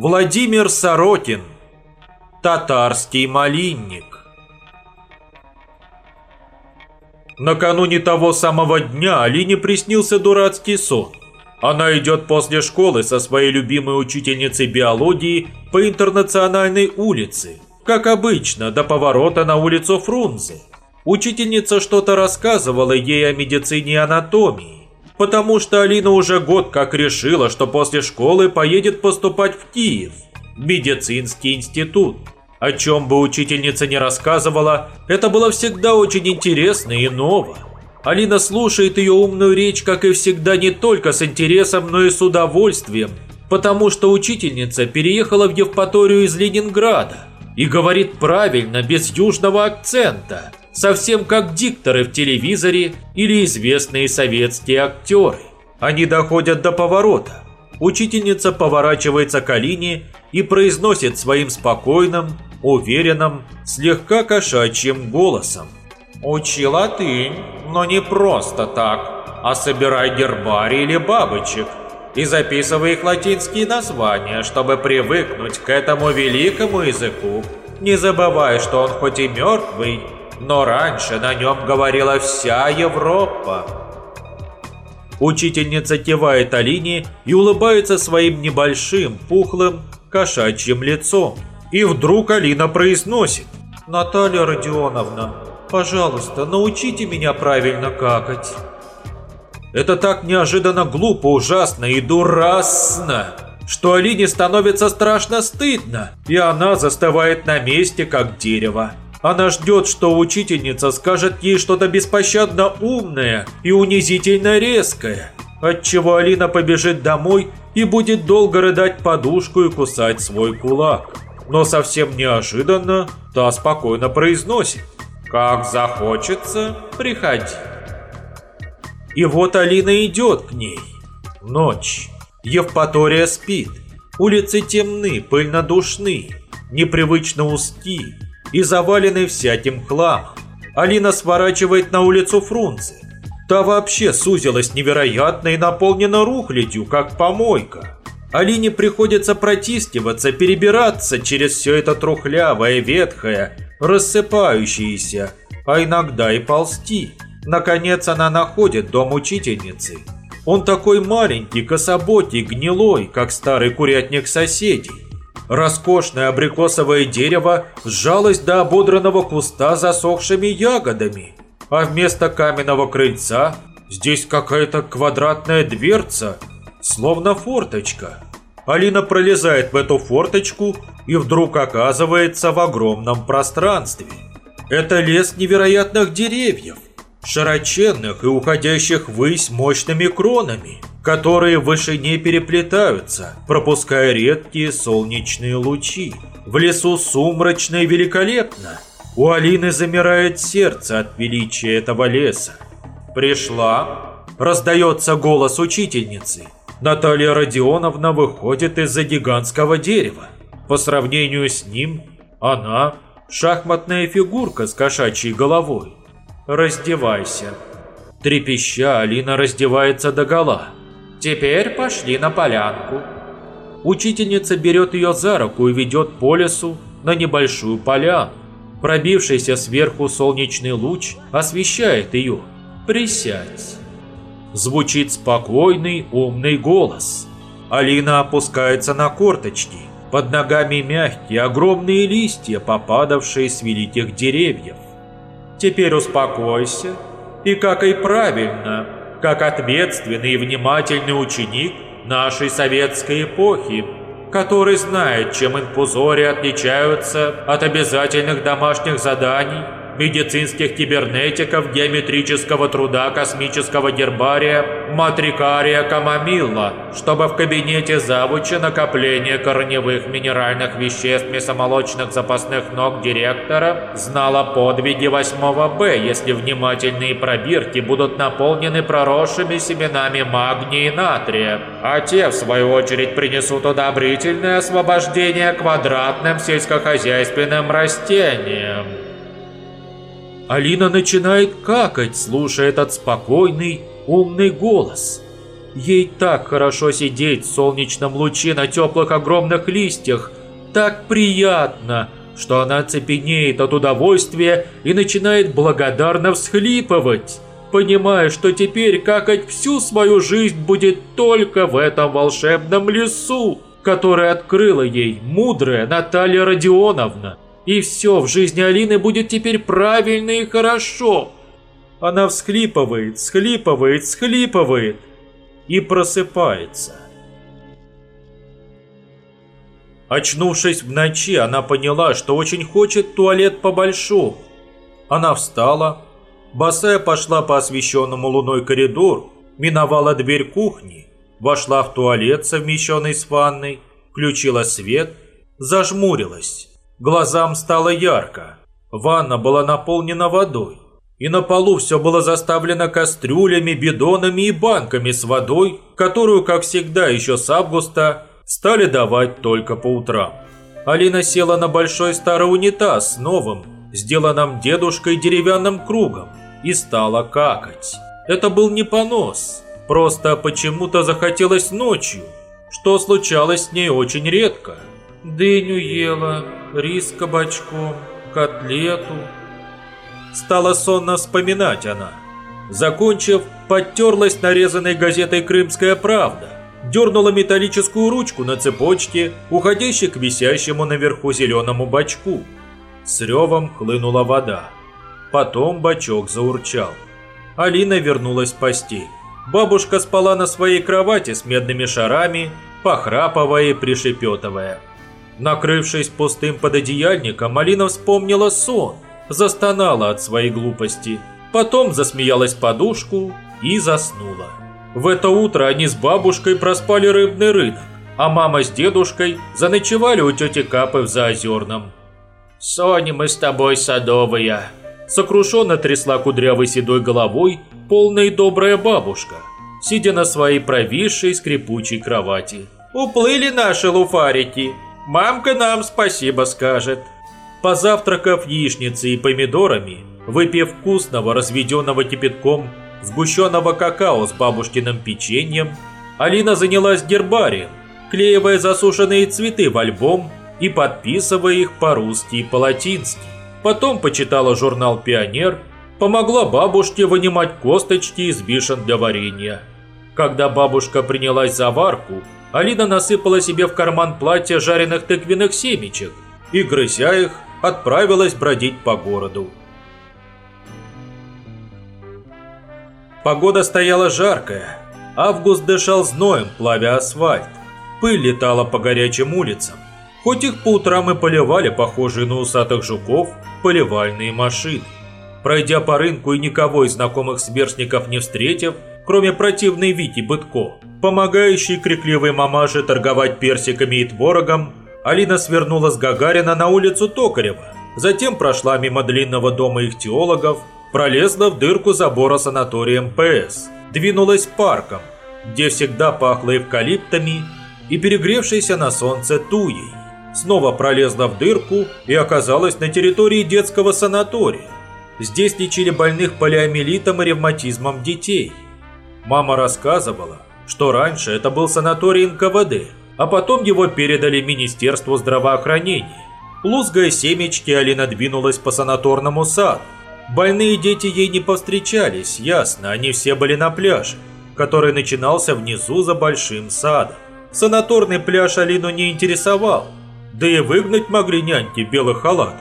Владимир Сорокин. Татарский малинник. Накануне того самого дня Алине приснился дурацкий сон. Она идет после школы со своей любимой учительницей биологии по интернациональной улице, как обычно, до поворота на улицу Фрунзе. Учительница что-то рассказывала ей о медицине и анатомии, потому что Алина уже год как решила, что после школы поедет поступать в Киев, медицинский институт. О чем бы учительница не рассказывала, это было всегда очень интересно и ново. Алина слушает ее умную речь, как и всегда, не только с интересом, но и с удовольствием, потому что учительница переехала в Евпаторию из Ленинграда и говорит правильно, без южного акцента, совсем как дикторы в телевизоре или известные советские актеры. Они доходят до поворота. Учительница поворачивается к Алине и произносит своим спокойным, уверенным, слегка кошачьим голосом. «Учи латынь, но не просто так, а собирай гербарий или бабочек и записывай их латинские названия, чтобы привыкнуть к этому великому языку. Не забывай, что он хоть и мертвый, но раньше на нем говорила вся Европа». Учительница кивает Алине и улыбается своим небольшим, пухлым, кошачьим лицом. И вдруг Алина произносит. «Наталья Родионовна, пожалуйста, научите меня правильно какать». Это так неожиданно глупо, ужасно и дурастно, что Алине становится страшно стыдно, и она застывает на месте, как дерево. Она ждет, что учительница скажет ей что-то беспощадно умное и унизительно резкое, отчего Алина побежит домой и будет долго рыдать подушку и кусать свой кулак но совсем неожиданно та спокойно произносит «Как захочется, приходи». И вот Алина идет к ней. Ночь. Евпатория спит. Улицы темны, пыльно-душны, непривычно узки и завалены всяким хламом. Алина сворачивает на улицу Фрунзе. Та вообще сузилась невероятно и наполнена рухлядью, как помойка. Алине приходится протискиваться, перебираться через все это трухлявое, ветхое, рассыпающееся, а иногда и ползти. Наконец она находит дом учительницы. Он такой маленький, кособотий, гнилой, как старый курятник соседей. Роскошное абрикосовое дерево сжалось до ободранного куста засохшими ягодами, а вместо каменного крыльца здесь какая-то квадратная дверца – словно форточка. Алина пролезает в эту форточку и вдруг оказывается в огромном пространстве. Это лес невероятных деревьев, широченных и уходящих ввысь мощными кронами, которые в вышине переплетаются, пропуская редкие солнечные лучи. В лесу сумрачно и великолепно. У Алины замирает сердце от величия этого леса. «Пришла?» – раздается голос учительницы – Наталья Родионовна выходит из-за гигантского дерева. По сравнению с ним, она – шахматная фигурка с кошачьей головой. «Раздевайся». Трепеща, Алина раздевается догола. «Теперь пошли на полянку». Учительница берет ее за руку и ведет по лесу на небольшую поляну. Пробившийся сверху солнечный луч освещает ее. «Присядь» звучит спокойный, умный голос. Алина опускается на корточки. Под ногами мягкие, огромные листья, попадавшие с великих деревьев. Теперь успокойся и как и правильно, как ответственный и внимательный ученик нашей советской эпохи, который знает, чем инфузории отличаются от обязательных домашних заданий медицинских кибернетиков, геометрического труда, космического гербария, матрикария Камамилла, чтобы в кабинете завуча накопление корневых минеральных веществ мясомолочных запасных ног директора знала подвиги 8 Б, если внимательные пробирки будут наполнены проросшими семенами магния и натрия, а те, в свою очередь, принесут удобрительное освобождение квадратным сельскохозяйственным растениям. Алина начинает какать, слушая этот спокойный, умный голос. Ей так хорошо сидеть в солнечном луче на теплых огромных листьях, так приятно, что она цепенеет от удовольствия и начинает благодарно всхлипывать, понимая, что теперь какать всю свою жизнь будет только в этом волшебном лесу, который открыла ей мудрая Наталья Родионовна. И все в жизни Алины будет теперь правильно и хорошо. Она всхлипывает, всхлипывает, всхлипывает и просыпается. Очнувшись в ночи, она поняла, что очень хочет туалет по-большому. Она встала, босая пошла по освещенному луной коридору, миновала дверь кухни, вошла в туалет, совмещенный с ванной, включила свет, зажмурилась. Глазам стало ярко. Ванна была наполнена водой. И на полу все было заставлено кастрюлями, бидонами и банками с водой, которую, как всегда, еще с августа стали давать только по утрам. Алина села на большой старый унитаз с новым, сделанным дедушкой деревянным кругом, и стала какать. Это был не понос, просто почему-то захотелось ночью, что случалось с ней очень редко. Дыню ела, рис кабачком, котлету. Стала сонно вспоминать она. Закончив, подтерлась нарезанной газетой «Крымская правда», дернула металлическую ручку на цепочке, уходящей к висящему наверху зеленому бачку. С ревом хлынула вода. Потом бачок заурчал. Алина вернулась в постель. Бабушка спала на своей кровати с медными шарами, похрапывая и пришепетывая. Накрывшись пустым пододеяльником, Алина вспомнила сон, застонала от своей глупости. Потом засмеялась подушку и заснула. В это утро они с бабушкой проспали рыбный рынок, а мама с дедушкой заночевали у тети Капы в Заозерном. «Соня, мы с тобой садовые!» Сокрушенно трясла кудрявой седой головой полная и добрая бабушка, сидя на своей провисшей скрипучей кровати. «Уплыли наши луфарики! Мамка нам спасибо скажет!» Позавтракав яичницей и помидорами, выпив вкусного, разведенного кипятком сгущенного какао с бабушкиным печеньем, Алина занялась гербарием, клеивая засушенные цветы в альбом и подписывая их по-русски и по-латински. Потом почитала журнал «Пионер», помогла бабушке вынимать косточки из вишен для варенья. Когда бабушка принялась за варку, Алина насыпала себе в карман платья жареных тыквенных семечек и, грызя их, отправилась бродить по городу. Погода стояла жаркая. Август дышал зноем, плавя асфальт. Пыль летала по горячим улицам. Хоть их по утрам и поливали похожие на усатых жуков поливальные машины. Пройдя по рынку и никого из знакомых сверстников не встретив, кроме противной Вити Бытко, помогающей крикливой мамаше торговать персиками и творогом, Алина свернула с Гагарина на улицу Токарева, затем прошла мимо длинного дома их теологов, пролезла в дырку забора санатория МПС, двинулась парком, где всегда пахло эвкалиптами и перегревшейся на солнце туей. Снова пролезла в дырку и оказалась на территории детского санатория. Здесь лечили больных полиомиелитом и ревматизмом детей. Мама рассказывала, что раньше это был санаторий НКВД, а потом его передали Министерству здравоохранения. Лузгая семечки, Алина двинулась по санаторному саду. Больные дети ей не повстречались, ясно, они все были на пляже, который начинался внизу за большим садом. Санаторный пляж Алину не интересовал, да и выгнать могли няньки в белых халатах.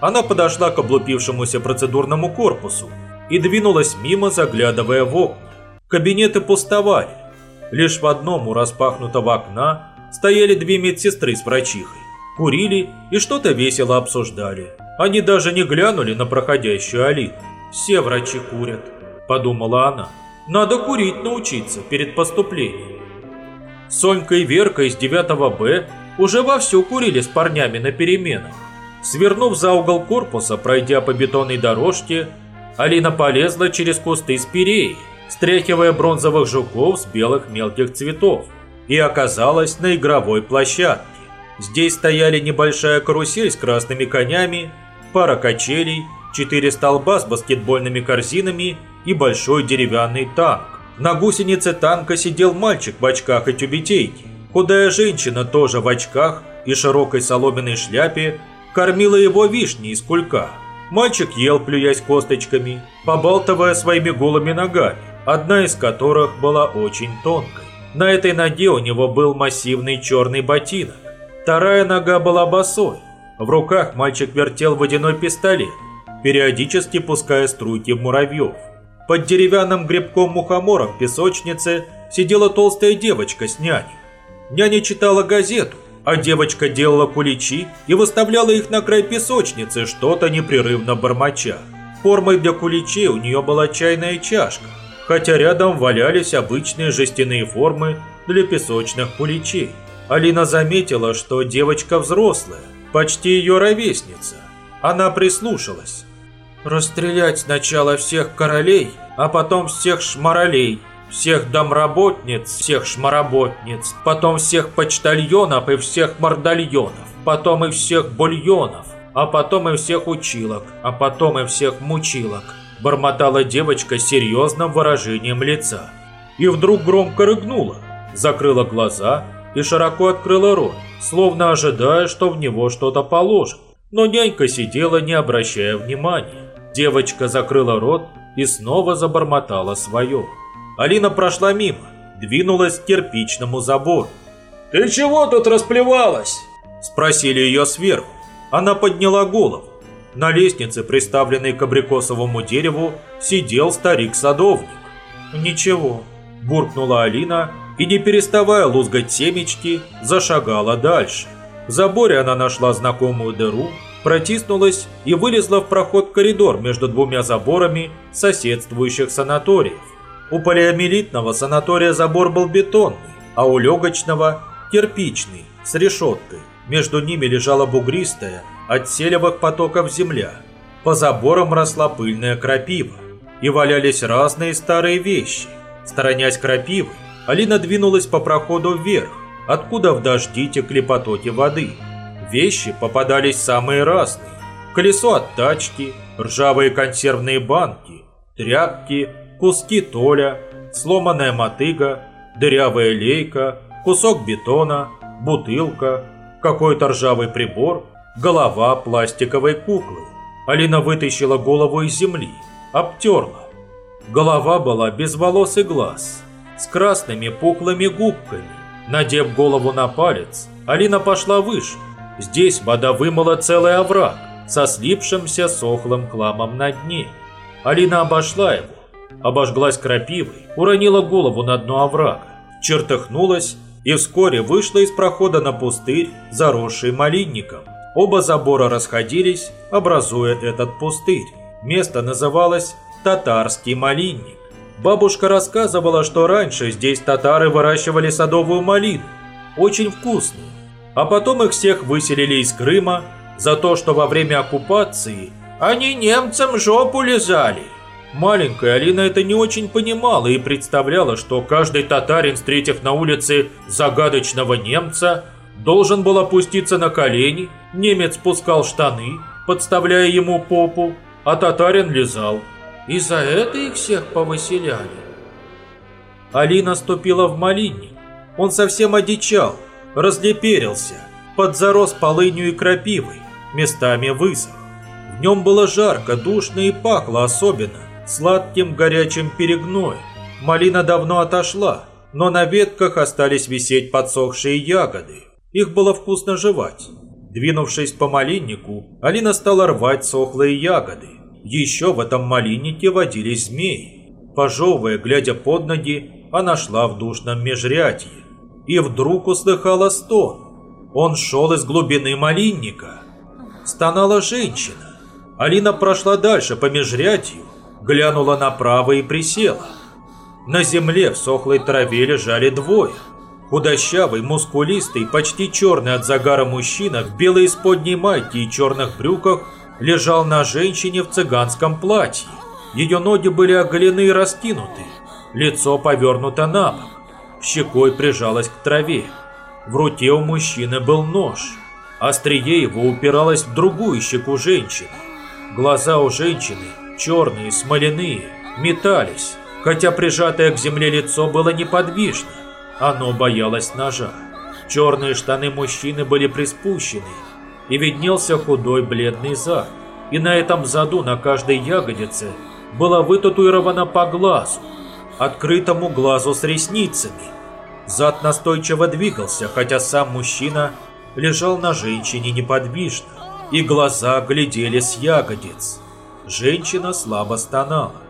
Она подошла к облупившемуся процедурному корпусу и двинулась мимо, заглядывая в окна. Кабинеты пустовали. Лишь в одном у распахнутого окна стояли две медсестры с врачихой. Курили и что-то весело обсуждали. Они даже не глянули на проходящую Алину. «Все врачи курят», – подумала она. «Надо курить научиться перед поступлением». Сонька и Верка из 9 Б уже вовсю курили с парнями на переменах. Свернув за угол корпуса, пройдя по бетонной дорожке, Алина полезла через кусты спиреи, стряхивая бронзовых жуков с белых мелких цветов, и оказалась на игровой площадке. Здесь стояли небольшая карусель с красными конями, пара качелей, четыре столба с баскетбольными корзинами и большой деревянный танк. На гусенице танка сидел мальчик в очках и тюбетейке. Худая женщина тоже в очках и широкой соломенной шляпе кормила его вишни из кулька. Мальчик ел, плюясь косточками, побалтывая своими голыми ногами, одна из которых была очень тонкой. На этой ноге у него был массивный черный ботинок. Вторая нога была босой. В руках мальчик вертел водяной пистолет, периодически пуская струйки муравьев. Под деревянным грибком-мухомором в песочнице сидела толстая девочка с няней. Няня читала газету, а девочка делала куличи и выставляла их на край песочницы, что-то непрерывно бормоча. Формой для куличей у нее была чайная чашка, хотя рядом валялись обычные жестяные формы для песочных куличей. Алина заметила, что девочка взрослая, почти ее ровесница. Она прислушалась. «Расстрелять сначала всех королей, а потом всех шмаролей», всех домработниц, всех шмаработниц, потом всех почтальонов и всех мордальонов, потом и всех бульонов, а потом и всех училок, а потом и всех мучилок, бормотала девочка с серьезным выражением лица. И вдруг громко рыгнула, закрыла глаза и широко открыла рот, словно ожидая, что в него что-то положат. Но нянька сидела, не обращая внимания. Девочка закрыла рот и снова забормотала свое. Алина прошла мимо, двинулась к кирпичному забору. «Ты чего тут расплевалась?» Спросили ее сверху. Она подняла голову. На лестнице, приставленной к абрикосовому дереву, сидел старик-садовник. «Ничего», – буркнула Алина и, не переставая лузгать семечки, зашагала дальше. В заборе она нашла знакомую дыру, протиснулась и вылезла в проход коридор между двумя заборами соседствующих санаториев. У полиомиелитного санатория забор был бетонный, а у легочного – кирпичный, с решеткой. Между ними лежала бугристая, от селевых потоков земля. По заборам росла пыльная крапива. И валялись разные старые вещи. Сторонясь крапивы, Алина двинулась по проходу вверх, откуда в дожди текли потоки воды. Вещи попадались самые разные. Колесо от тачки, ржавые консервные банки, тряпки – куски толя, сломанная мотыга, дырявая лейка, кусок бетона, бутылка, какой-то ржавый прибор, голова пластиковой куклы. Алина вытащила голову из земли, обтерла. Голова была без волос и глаз, с красными пухлыми губками. Надев голову на палец, Алина пошла выше. Здесь вода вымыла целый овраг со слипшимся сохлым хламом на дне. Алина обошла его, обожглась крапивой, уронила голову на дно оврага, чертыхнулась и вскоре вышла из прохода на пустырь, заросший малинником. Оба забора расходились, образуя этот пустырь. Место называлось Татарский малинник. Бабушка рассказывала, что раньше здесь татары выращивали садовую малину, очень вкусную. А потом их всех выселили из Крыма за то, что во время оккупации они немцам жопу лизали. Маленькая Алина это не очень понимала и представляла, что каждый татарин, встретив на улице загадочного немца, должен был опуститься на колени, немец спускал штаны, подставляя ему попу, а татарин лизал. И за это их всех повыселяли. Алина ступила в малинник. Он совсем одичал, разлеперился, подзарос полынью и крапивой, местами высох. В нем было жарко, душно и пахло особенно сладким горячим перегноем. Малина давно отошла, но на ветках остались висеть подсохшие ягоды. Их было вкусно жевать. Двинувшись по малиннику, Алина стала рвать сохлые ягоды. Еще в этом малиннике водились змеи. Пожевывая, глядя под ноги, она шла в душном межрядье. И вдруг услыхала стон. Он шел из глубины малинника. Стонала женщина. Алина прошла дальше по межрядью, глянула направо и присела. На земле в сохлой траве лежали двое. Худощавый, мускулистый, почти черный от загара мужчина в белой исподней майке и черных брюках лежал на женщине в цыганском платье. Ее ноги были оголены и раскинуты, лицо повернуто на бок, щекой прижалось к траве. В руке у мужчины был нож. Острие его упиралось в другую щеку женщины. Глаза у женщины черные, смоляные, метались. хотя прижатое к земле лицо было неподвижно. Оно боялось ножа. Черные штаны мужчины были приспущены, и виднелся худой бледный зад. И на этом заду на каждой ягодице была вытатуирована по глазу, открытому глазу с ресницами. Зад настойчиво двигался, хотя сам мужчина лежал на женщине неподвижно, и глаза глядели с ягодиц. Женщина слабо стонала.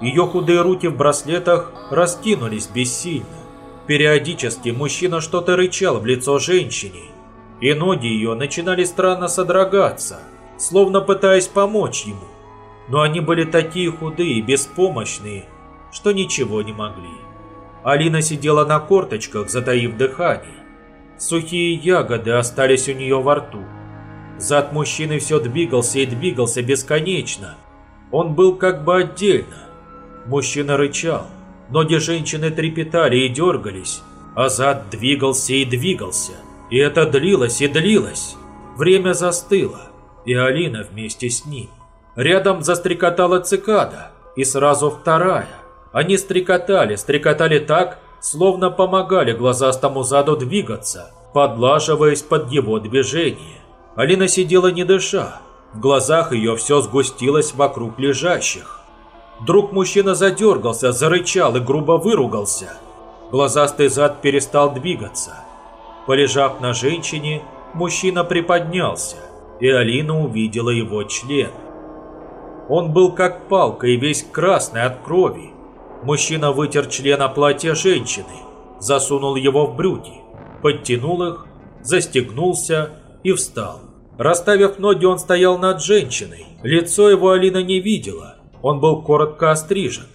Ее худые руки в браслетах раскинулись бессильно. Периодически мужчина что-то рычал в лицо женщине, и ноги ее начинали странно содрогаться, словно пытаясь помочь ему. Но они были такие худые и беспомощные, что ничего не могли. Алина сидела на корточках, затаив дыхание. Сухие ягоды остались у нее во рту. Зад мужчины все двигался и двигался бесконечно. Он был как бы отдельно. Мужчина рычал. Ноги женщины трепетали и дергались, а зад двигался и двигался. И это длилось и длилось. Время застыло, и Алина вместе с ним. Рядом застрекотала цикада, и сразу вторая. Они стрекотали, стрекотали так, словно помогали глазастому заду двигаться, подлаживаясь под его движение. Алина сидела не дыша. В глазах ее все сгустилось вокруг лежащих. Друг мужчина задергался, зарычал и грубо выругался. Глазастый зад перестал двигаться. Полежав на женщине, мужчина приподнялся, и Алина увидела его член. Он был как палка и весь красный от крови. Мужчина вытер член о платье женщины, засунул его в брюки, подтянул их, застегнулся и встал. Расставив ноги, он стоял над женщиной. Лицо его Алина не видела. Он был коротко острижен,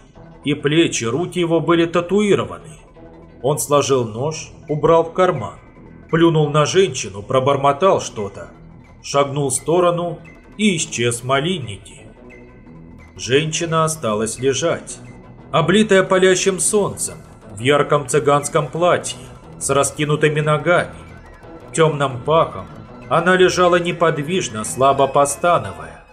и плечи, руки его были татуированы. Он сложил нож, убрал в карман, плюнул на женщину, пробормотал что-то, шагнул в сторону и исчез в малиннике. Женщина осталась лежать, облитая палящим солнцем, в ярком цыганском платье, с раскинутыми ногами, темным пахом, она лежала неподвижно, слабо постановая.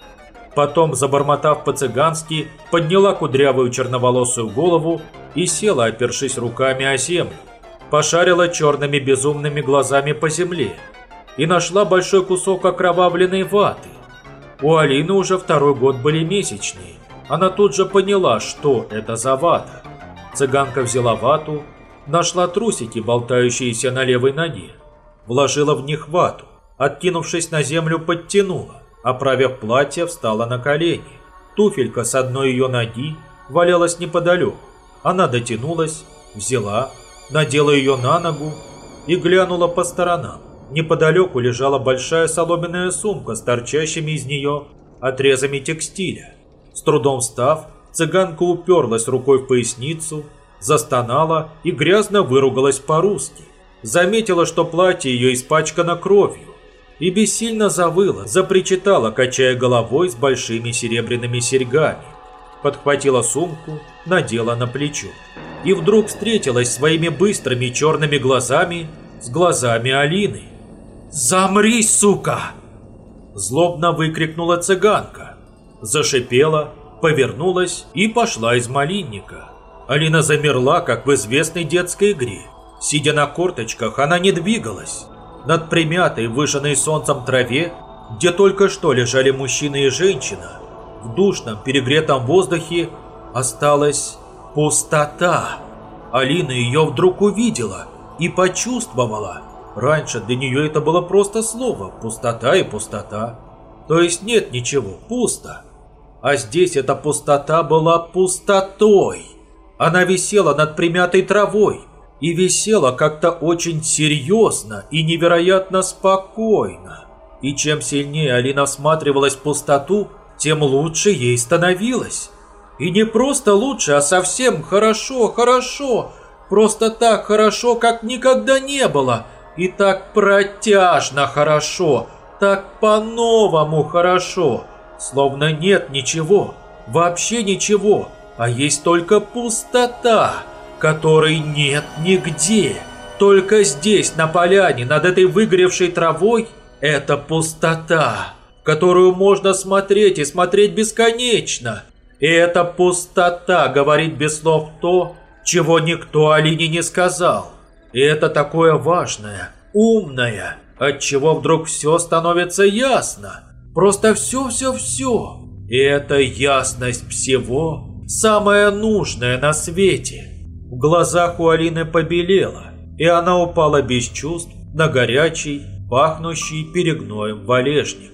Потом, забормотав по-цыгански, подняла кудрявую черноволосую голову и села, опершись руками о землю. Пошарила черными безумными глазами по земле и нашла большой кусок окровавленной ваты. У Алины уже второй год были месячные. Она тут же поняла, что это за вата. Цыганка взяла вату, нашла трусики, болтающиеся на левой ноге, вложила в них вату, откинувшись на землю, подтянула. Оправив платье, встала на колени. Туфелька с одной ее ноги валялась неподалеку. Она дотянулась, взяла, надела ее на ногу и глянула по сторонам. Неподалеку лежала большая соломенная сумка с торчащими из нее отрезами текстиля. С трудом встав, цыганка уперлась рукой в поясницу, застонала и грязно выругалась по-русски. Заметила, что платье ее испачкано кровью и бессильно завыла, запричитала, качая головой с большими серебряными серьгами. Подхватила сумку, надела на плечо. И вдруг встретилась своими быстрыми черными глазами с глазами Алины. «Замри, сука!» Злобно выкрикнула цыганка. Зашипела, повернулась и пошла из малинника. Алина замерла, как в известной детской игре. Сидя на корточках, она не двигалась, над примятой, выжженной солнцем траве, где только что лежали мужчина и женщина, в душном, перегретом воздухе осталась пустота. Алина ее вдруг увидела и почувствовала. Раньше для нее это было просто слово «пустота» и «пустота». То есть нет ничего, пусто. А здесь эта пустота была пустотой. Она висела над примятой травой, и висела как-то очень серьезно и невероятно спокойно. И чем сильнее Алина всматривалась в пустоту, тем лучше ей становилось. И не просто лучше, а совсем хорошо, хорошо. Просто так хорошо, как никогда не было. И так протяжно хорошо, так по-новому хорошо. Словно нет ничего, вообще ничего, а есть только пустота которой нет нигде. Только здесь, на поляне, над этой выгоревшей травой, это пустота, которую можно смотреть и смотреть бесконечно. И эта пустота говорит без слов то, чего никто Алине не сказал. И это такое важное, умное, от чего вдруг все становится ясно. Просто все-все-все. И эта ясность всего самое нужное на свете. В глазах у Алины побелело, и она упала без чувств на горячий, пахнущий перегноем валежник.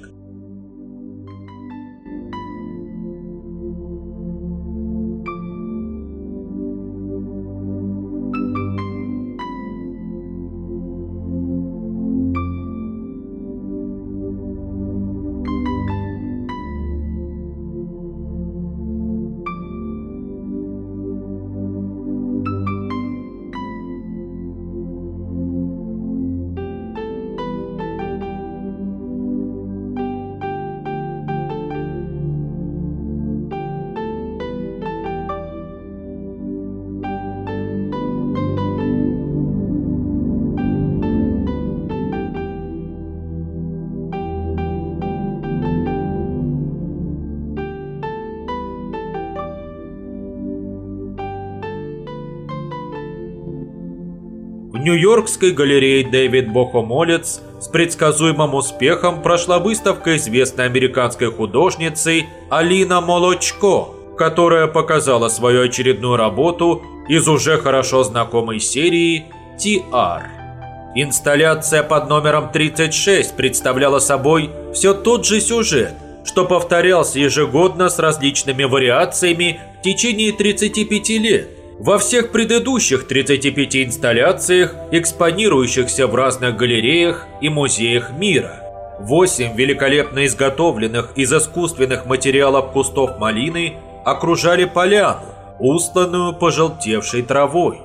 Нью-Йоркской галерее Дэвид Богомолец с предсказуемым успехом прошла выставка известной американской художницы Алина Молочко, которая показала свою очередную работу из уже хорошо знакомой серии TR. Инсталляция под номером 36 представляла собой все тот же сюжет, что повторялся ежегодно с различными вариациями в течение 35 лет. Во всех предыдущих 35 инсталляциях, экспонирующихся в разных галереях и музеях мира, восемь великолепно изготовленных из искусственных материалов кустов малины окружали поляну, устланную пожелтевшей травой.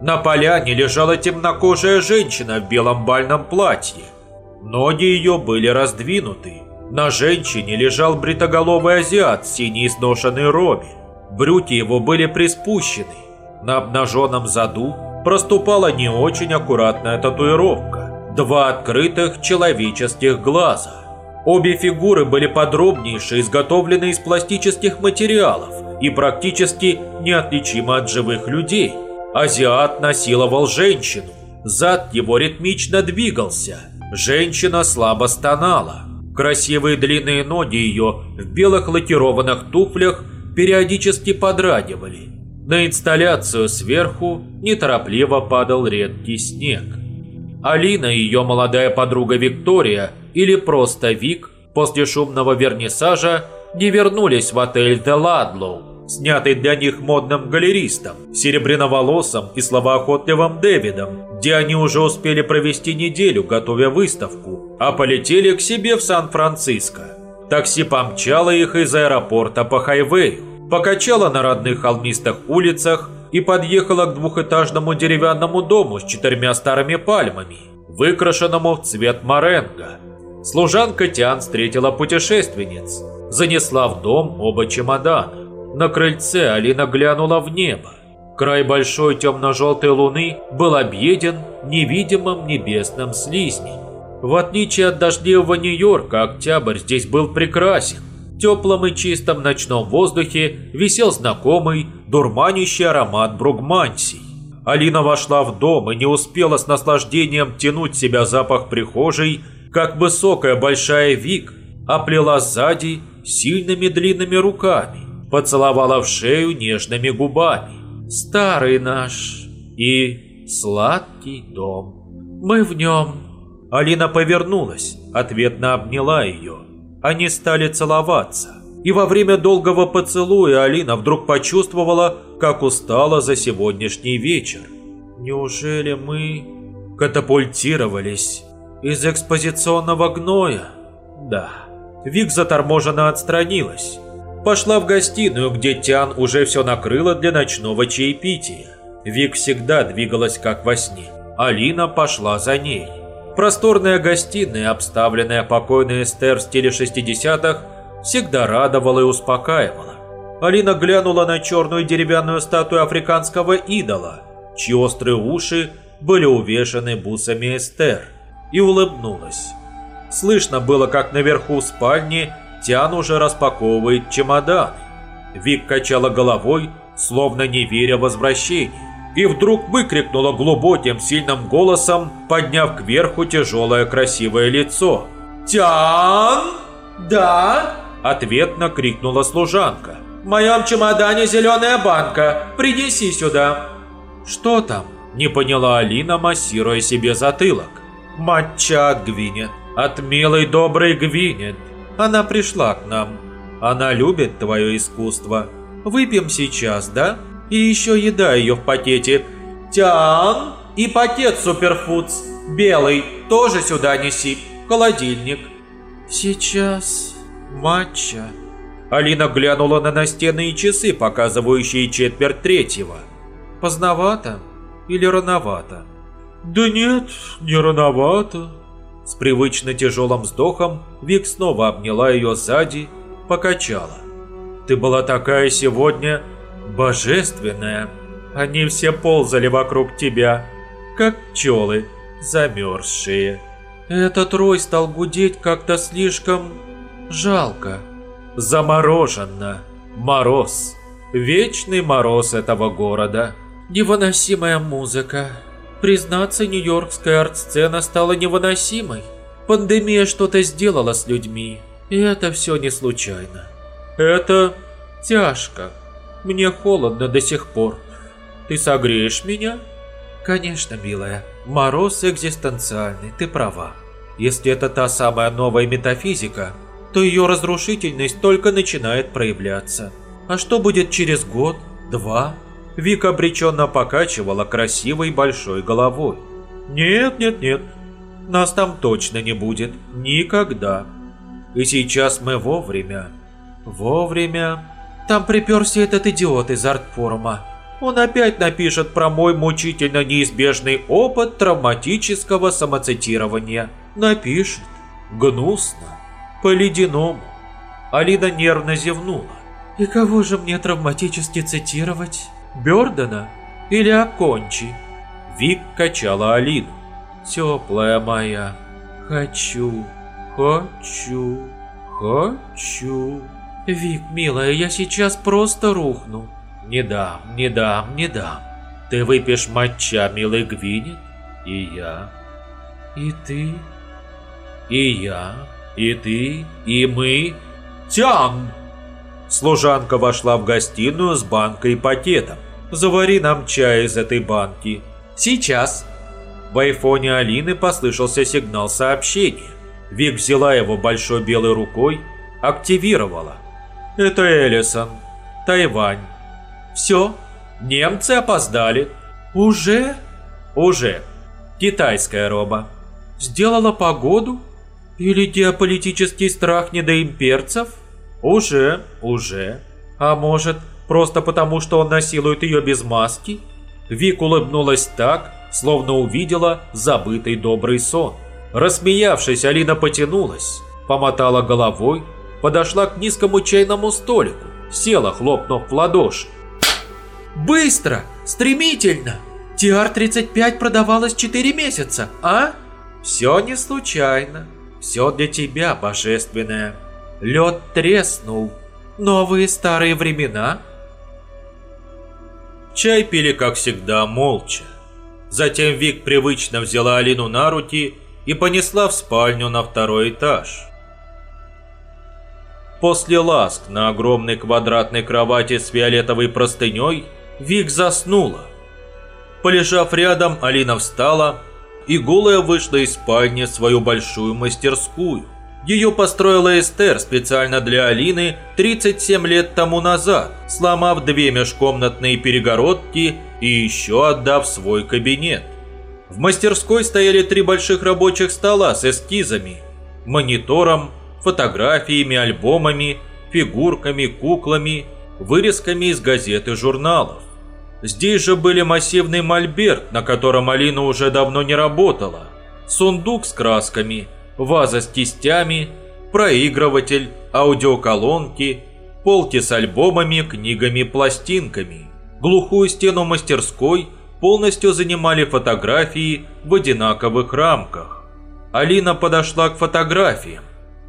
На поляне лежала темнокожая женщина в белом бальном платье. Ноги ее были раздвинуты. На женщине лежал бритоголовый азиат в синей изношенной робе. Брюки его были приспущены, на обнаженном заду проступала не очень аккуратная татуировка. Два открытых человеческих глаза. Обе фигуры были подробнейше изготовлены из пластических материалов и практически неотличимы от живых людей. Азиат насиловал женщину. Зад его ритмично двигался. Женщина слабо стонала. Красивые длинные ноги ее в белых лакированных туфлях периодически подрагивали. На инсталляцию сверху неторопливо падал редкий снег. Алина и ее молодая подруга Виктория, или просто Вик, после шумного вернисажа не вернулись в отель «Де Ладлоу», снятый для них модным галеристом, серебряноволосым и словоохотливым Дэвидом, где они уже успели провести неделю, готовя выставку, а полетели к себе в Сан-Франциско. Такси помчало их из аэропорта по хайвею покачала на родных холмистых улицах и подъехала к двухэтажному деревянному дому с четырьмя старыми пальмами, выкрашенному в цвет моренго. Служанка Тиан встретила путешественниц, занесла в дом оба чемодана. На крыльце Алина глянула в небо. Край большой темно-желтой луны был объеден невидимым небесным слизнем. В отличие от дождливого Нью-Йорка, октябрь здесь был прекрасен теплом и чистом ночном воздухе висел знакомый, дурманящий аромат бругмансий. Алина вошла в дом и не успела с наслаждением тянуть себя запах прихожей, как высокая большая Вик оплела сзади сильными длинными руками, поцеловала в шею нежными губами. «Старый наш и сладкий дом. Мы в нем». Алина повернулась, ответно обняла ее. Они стали целоваться. И во время долгого поцелуя Алина вдруг почувствовала, как устала за сегодняшний вечер. Неужели мы катапультировались из экспозиционного гноя? Да. Вик заторможенно отстранилась. Пошла в гостиную, где Тян уже все накрыла для ночного чаепития. Вик всегда двигалась как во сне. Алина пошла за ней. Просторная гостиная, обставленная покойной Эстер в стиле 60-х, всегда радовала и успокаивала. Алина глянула на черную деревянную статую африканского идола, чьи острые уши были увешаны бусами Эстер, и улыбнулась. Слышно было, как наверху спальни Тян уже распаковывает чемоданы. Вик качала головой, словно не веря возвращению, и вдруг выкрикнула глубоким сильным голосом, подняв кверху тяжелое красивое лицо. «Тян!» «Да?» – ответно крикнула служанка. «В моем чемодане зеленая банка. Принеси сюда». «Что там?» – не поняла Алина, массируя себе затылок. «Матча от Гвинет. От милой доброй Гвинет. Она пришла к нам. Она любит твое искусство. Выпьем сейчас, да? И еще еда ее в пакете. Тян и пакет суперфудс. Белый, тоже сюда неси. Холодильник. Сейчас матча. Алина глянула на настенные часы, показывающие четверть третьего. Поздновато или рановато? Да нет, не рановато. С привычно тяжелым вздохом Вик снова обняла ее сзади, покачала. Ты была такая сегодня божественная. Они все ползали вокруг тебя, как пчелы, замерзшие. Этот рой стал гудеть как-то слишком жалко. Замороженно. Мороз. Вечный мороз этого города. Невыносимая музыка. Признаться, нью-йоркская арт-сцена стала невыносимой. Пандемия что-то сделала с людьми. И это все не случайно. Это тяжко. Мне холодно до сих пор. Ты согреешь меня? Конечно, милая. Мороз экзистенциальный, ты права. Если это та самая новая метафизика, то ее разрушительность только начинает проявляться. А что будет через год, два? Вика обреченно покачивала красивой большой головой. Нет, нет, нет. Нас там точно не будет. Никогда. И сейчас мы вовремя. Вовремя. Там приперся этот идиот из артфорума. Он опять напишет про мой мучительно неизбежный опыт травматического самоцитирования. Напишет. Гнусно. По-ледяному. Алина нервно зевнула. И кого же мне травматически цитировать? Бёрдена или Акончи? Вик качала Алину. Теплая моя. Хочу. Хочу. Хочу. Вик, милая, я сейчас просто рухну. Не дам, не дам, не дам. Ты выпьешь матча, милый Гвинет, и я. И ты. И я, и ты, и мы. Тян! Служанка вошла в гостиную с банкой и пакетом. «Завари нам чай из этой банки». «Сейчас». В айфоне Алины послышался сигнал сообщения. Вик взяла его большой белой рукой, активировала. «Это Элисон. Тайвань. Все, немцы опоздали». «Уже?» «Уже. Китайская роба». «Сделала погоду? Или геополитический страх недоимперцев?» «Уже, уже. А может, просто потому, что он насилует ее без маски?» Вик улыбнулась так, словно увидела забытый добрый сон. Рассмеявшись, Алина потянулась, помотала головой, подошла к низкому чайному столику, села, хлопнув в ладоши. «Быстро! Стремительно! TR-35 продавалась 4 месяца, а?» «Все не случайно. Все для тебя, божественное. Лед треснул. Новые старые времена. Чай пили, как всегда, молча. Затем Вик привычно взяла Алину на руки и понесла в спальню на второй этаж. После ласк на огромной квадратной кровати с фиолетовой простыней Вик заснула. Полежав рядом, Алина встала и голая вышла из спальни в свою большую мастерскую. Ее построила Эстер специально для Алины 37 лет тому назад, сломав две межкомнатные перегородки и еще отдав свой кабинет. В мастерской стояли три больших рабочих стола с эскизами, монитором, фотографиями, альбомами, фигурками, куклами, вырезками из газет и журналов. Здесь же были массивный мольберт, на котором Алина уже давно не работала, сундук с красками – ваза с кистями, проигрыватель, аудиоколонки, полки с альбомами, книгами, пластинками. Глухую стену мастерской полностью занимали фотографии в одинаковых рамках. Алина подошла к фотографиям.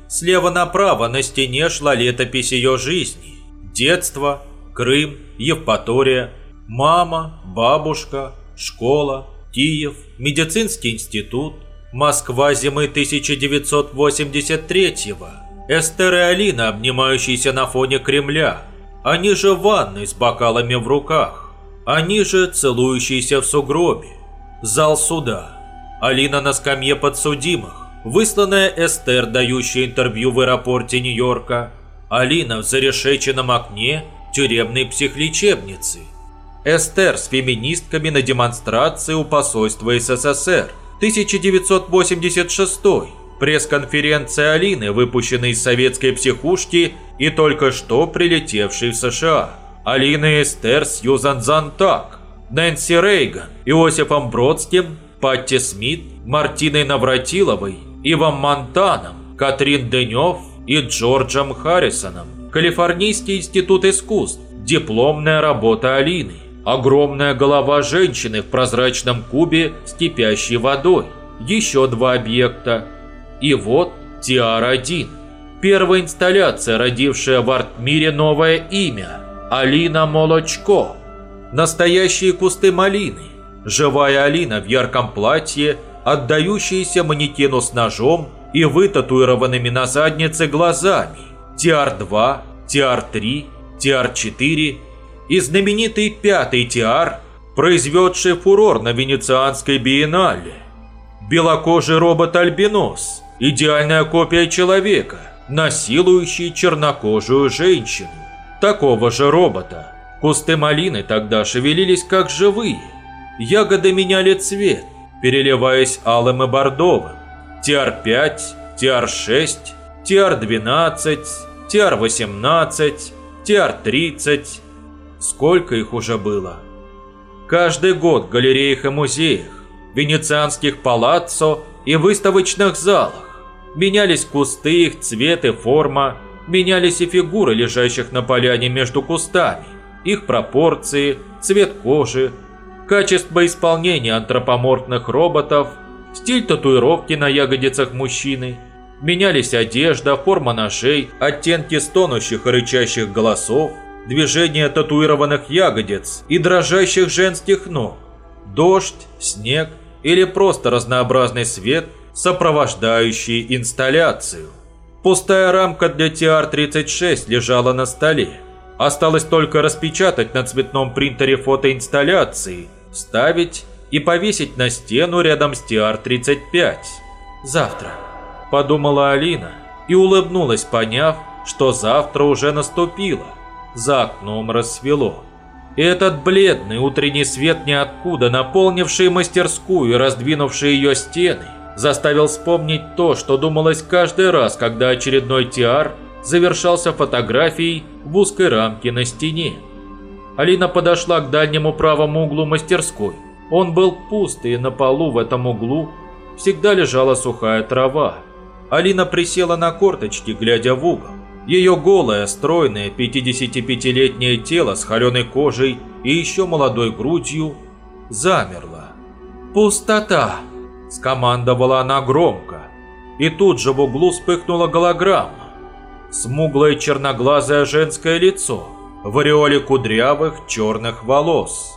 Слева направо на стене шла летопись ее жизни. Детство, Крым, Евпатория, мама, бабушка, школа, Киев, медицинский институт, Москва зимы 1983-го, Эстер и Алина, обнимающиеся на фоне Кремля, они же в ванной с бокалами в руках, они же целующиеся в сугробе, зал суда, Алина на скамье подсудимых, высланная Эстер, дающая интервью в аэропорте Нью-Йорка, Алина в зарешеченном окне тюремной психлечебницы, Эстер с феминистками на демонстрации у посольства СССР, 1986 пресс-конференция Алины, выпущенной из советской психушки и только что прилетевшей в США. Алина Эстер Сьюзан Зантак, Нэнси Рейган, Иосифом Бродским, Патти Смит, Мартиной Навратиловой, Ивом Монтаном, Катрин Денев и Джорджем Харрисоном. Калифорнийский институт искусств. Дипломная работа Алины. Огромная голова женщины в прозрачном кубе с кипящей водой. Еще два объекта. И вот Тиар-1. Первая инсталляция, родившая в арт-мире новое имя. Алина Молочко. Настоящие кусты малины. Живая Алина в ярком платье, отдающаяся манекену с ножом и вытатуированными на заднице глазами. Тиар-2, Тиар-3, Тиар-4 и знаменитый пятый Тиар, произведший фурор на Венецианской биеннале. Белокожий робот-альбинос, идеальная копия человека, насилующий чернокожую женщину. Такого же робота. Кусты малины тогда шевелились как живые. Ягоды меняли цвет, переливаясь алым и бордовым. Тиар-5, Тиар-6, Тиар-12, Тиар-18, Тиар-30. Сколько их уже было? Каждый год в галереях и музеях, венецианских палаццо и выставочных залах менялись кусты, их цвет и форма, менялись и фигуры, лежащих на поляне между кустами, их пропорции, цвет кожи, качество исполнения антропоморфных роботов, стиль татуировки на ягодицах мужчины. Менялись одежда, форма ножей, оттенки стонущих и рычащих голосов, движения татуированных ягодиц и дрожащих женских ног, дождь, снег или просто разнообразный свет, сопровождающий инсталляцию. Пустая рамка для TR-36 лежала на столе. Осталось только распечатать на цветном принтере фотоинсталляции, вставить и повесить на стену рядом с TR-35. «Завтра», – подумала Алина и улыбнулась, поняв, что завтра уже наступило. За окном рассвело. И этот бледный утренний свет ниоткуда, наполнивший мастерскую и раздвинувший ее стены, заставил вспомнить то, что думалось каждый раз, когда очередной тиар завершался фотографией в узкой рамке на стене. Алина подошла к дальнему правому углу мастерской. Он был пуст, и на полу в этом углу всегда лежала сухая трава. Алина присела на корточки, глядя в угол. Ее голое, стройное 55-летнее тело с холеной кожей и еще молодой грудью замерло. «Пустота!» – скомандовала она громко. И тут же в углу вспыхнула голограмма. Смуглое черноглазое женское лицо в ореоле кудрявых черных волос.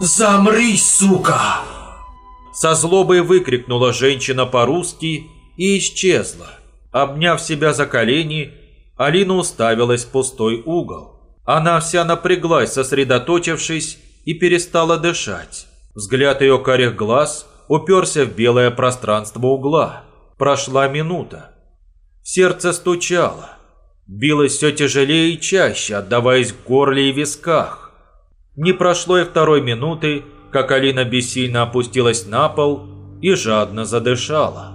«Замри, сука!» Со злобой выкрикнула женщина по-русски и исчезла. Обняв себя за колени, Алина уставилась в пустой угол. Она вся напряглась, сосредоточившись, и перестала дышать. Взгляд ее карих глаз уперся в белое пространство угла. Прошла минута. Сердце стучало. Билось все тяжелее и чаще, отдаваясь в горле и висках. Не прошло и второй минуты, как Алина бессильно опустилась на пол и жадно задышала.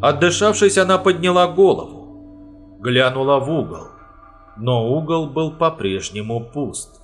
Отдышавшись, она подняла голову глянула в угол, но угол был по-прежнему пуст.